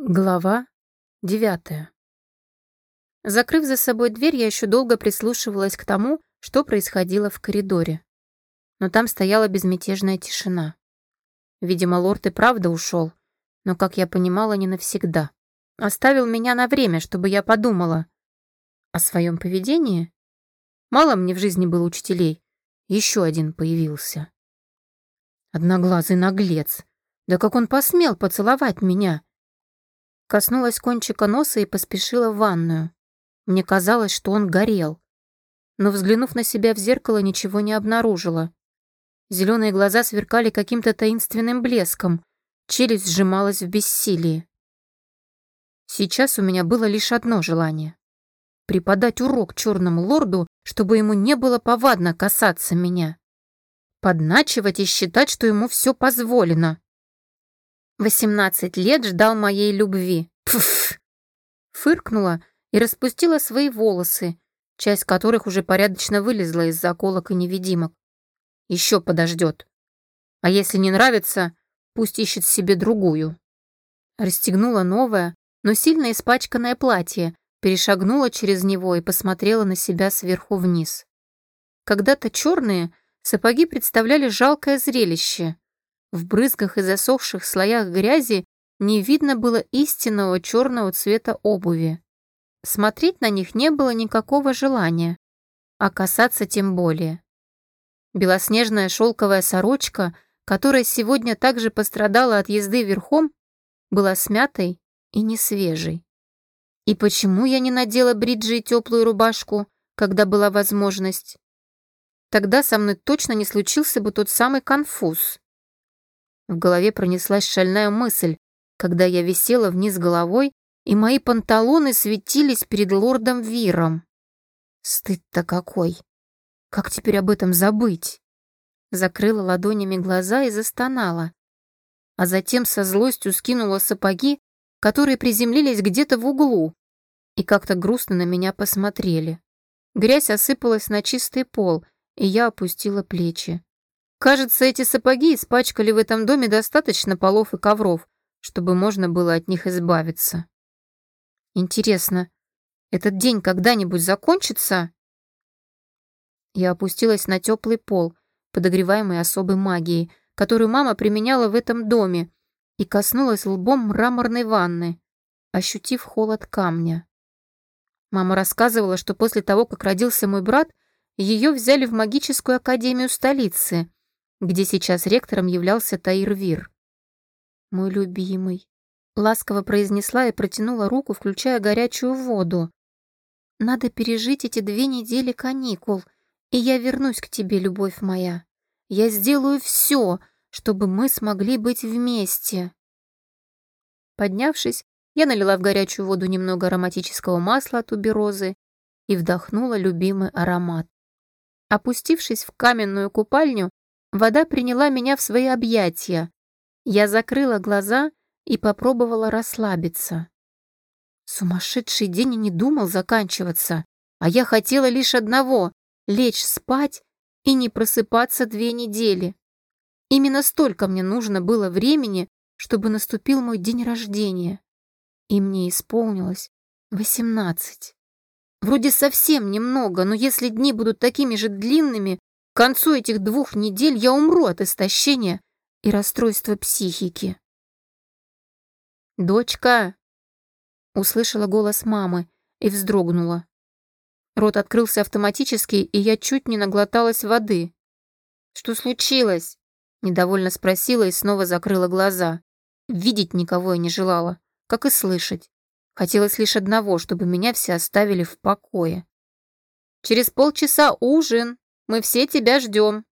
Глава девятая. Закрыв за собой дверь, я еще долго прислушивалась к тому, что происходило в коридоре. Но там стояла безмятежная тишина. Видимо, лорд и правда ушел, но, как я понимала, не навсегда. Оставил меня на время, чтобы я подумала о своем поведении. Мало мне в жизни было учителей. Еще один появился. Одноглазый наглец. Да как он посмел поцеловать меня? Коснулась кончика носа и поспешила в ванную. Мне казалось, что он горел. Но, взглянув на себя в зеркало, ничего не обнаружила. Зеленые глаза сверкали каким-то таинственным блеском, челюсть сжималась в бессилии. Сейчас у меня было лишь одно желание — преподать урок черному лорду, чтобы ему не было повадно касаться меня. Подначивать и считать, что ему все позволено. Восемнадцать лет ждал моей любви. Пф! Фыркнула и распустила свои волосы, часть которых уже порядочно вылезла из заколок и невидимок. Еще подождет. А если не нравится, пусть ищет себе другую. Расстегнула новое, но сильно испачканное платье, перешагнула через него и посмотрела на себя сверху вниз. Когда-то черные сапоги представляли жалкое зрелище, в брызгах и засохших слоях грязи не видно было истинного черного цвета обуви. Смотреть на них не было никакого желания, а касаться тем более. Белоснежная шелковая сорочка, которая сегодня также пострадала от езды верхом, была смятой и несвежей. И почему я не надела бриджи и теплую рубашку, когда была возможность? Тогда со мной точно не случился бы тот самый конфуз. В голове пронеслась шальная мысль, когда я висела вниз головой, и мои панталоны светились перед лордом Виром. Стыд-то какой! Как теперь об этом забыть? Закрыла ладонями глаза и застонала. А затем со злостью скинула сапоги, которые приземлились где-то в углу, и как-то грустно на меня посмотрели. Грязь осыпалась на чистый пол, и я опустила плечи. Кажется, эти сапоги испачкали в этом доме достаточно полов и ковров, чтобы можно было от них избавиться. Интересно, этот день когда-нибудь закончится? Я опустилась на теплый пол, подогреваемый особой магией, которую мама применяла в этом доме, и коснулась лбом мраморной ванны, ощутив холод камня. Мама рассказывала, что после того, как родился мой брат, ее взяли в магическую академию столицы, где сейчас ректором являлся Таирвир. «Мой любимый», — ласково произнесла и протянула руку, включая горячую воду. «Надо пережить эти две недели каникул, и я вернусь к тебе, любовь моя. Я сделаю все, чтобы мы смогли быть вместе». Поднявшись, я налила в горячую воду немного ароматического масла от туберозы и вдохнула любимый аромат. Опустившись в каменную купальню, Вода приняла меня в свои объятия. Я закрыла глаза и попробовала расслабиться. Сумасшедший день и не думал заканчиваться, а я хотела лишь одного — лечь спать и не просыпаться две недели. Именно столько мне нужно было времени, чтобы наступил мой день рождения. И мне исполнилось восемнадцать. Вроде совсем немного, но если дни будут такими же длинными, к концу этих двух недель я умру от истощения и расстройства психики. «Дочка!» Услышала голос мамы и вздрогнула. Рот открылся автоматически, и я чуть не наглоталась воды. «Что случилось?» Недовольно спросила и снова закрыла глаза. Видеть никого я не желала, как и слышать. Хотелось лишь одного, чтобы меня все оставили в покое. «Через полчаса ужин!» Мы все тебя ждем.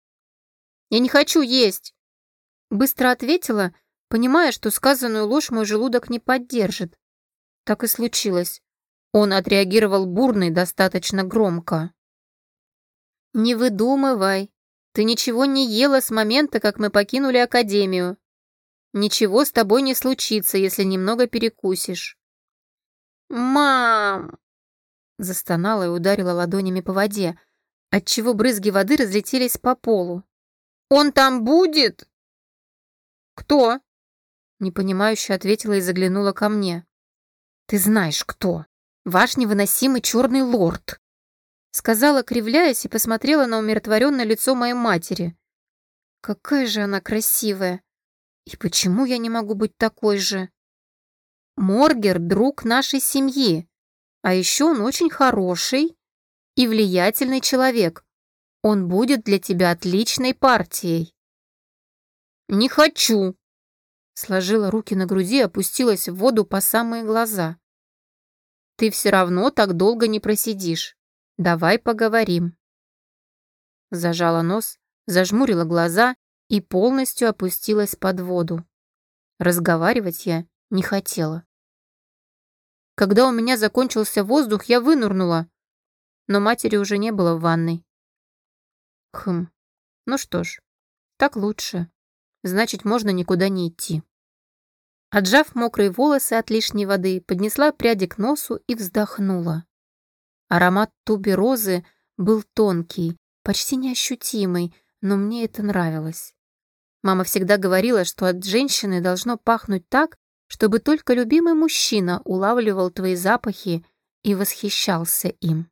Я не хочу есть. Быстро ответила, понимая, что сказанную ложь мой желудок не поддержит. Так и случилось. Он отреагировал бурно и достаточно громко. «Не выдумывай. Ты ничего не ела с момента, как мы покинули Академию. Ничего с тобой не случится, если немного перекусишь». «Мам!» Застонала и ударила ладонями по воде, отчего брызги воды разлетелись по полу. «Он там будет?» «Кто?» Непонимающе ответила и заглянула ко мне. «Ты знаешь, кто. Ваш невыносимый черный лорд!» Сказала, кривляясь, и посмотрела на умиротворенное лицо моей матери. «Какая же она красивая! И почему я не могу быть такой же?» «Моргер — друг нашей семьи, а еще он очень хороший и влиятельный человек. Он будет для тебя отличной партией». «Не хочу!» Сложила руки на груди опустилась в воду по самые глаза. «Ты все равно так долго не просидишь. Давай поговорим». Зажала нос, зажмурила глаза и полностью опустилась под воду. Разговаривать я не хотела. Когда у меня закончился воздух, я вынурнула, но матери уже не было в ванной. Хм, ну что ж, так лучше. Значит, можно никуда не идти. Отжав мокрые волосы от лишней воды, поднесла пряди к носу и вздохнула. Аромат туберозы был тонкий, почти неощутимый, но мне это нравилось. Мама всегда говорила, что от женщины должно пахнуть так, чтобы только любимый мужчина улавливал твои запахи и восхищался им.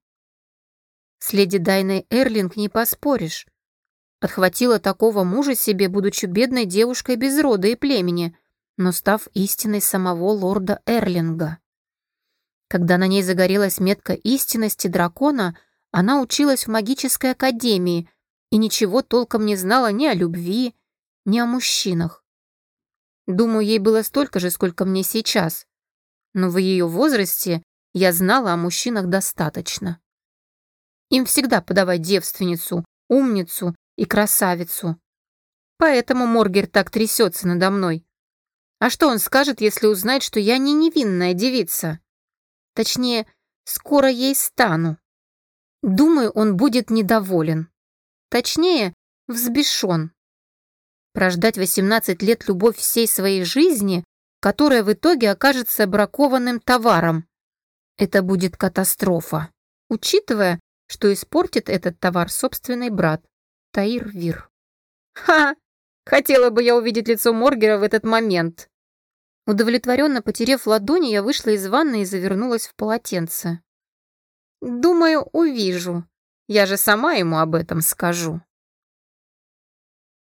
С леди Дайной Эрлинг не поспоришь. Отхватила такого мужа себе, будучи бедной девушкой без рода и племени, но став истиной самого лорда Эрлинга. Когда на ней загорелась метка истинности дракона, она училась в магической академии и ничего толком не знала ни о любви, ни о мужчинах. Думаю, ей было столько же, сколько мне сейчас, но в ее возрасте я знала о мужчинах достаточно. Им всегда подавать девственницу, умницу и красавицу. Поэтому Моргер так трясется надо мной. А что он скажет, если узнает, что я не невинная девица? Точнее, скоро ей стану. Думаю, он будет недоволен. Точнее, взбешен. Прождать 18 лет любовь всей своей жизни, которая в итоге окажется бракованным товаром. Это будет катастрофа, учитывая, что испортит этот товар собственный брат, Таир Вир. Ха! Хотела бы я увидеть лицо Моргера в этот момент. Удовлетворенно потерев ладони, я вышла из ванны и завернулась в полотенце. «Думаю, увижу. Я же сама ему об этом скажу».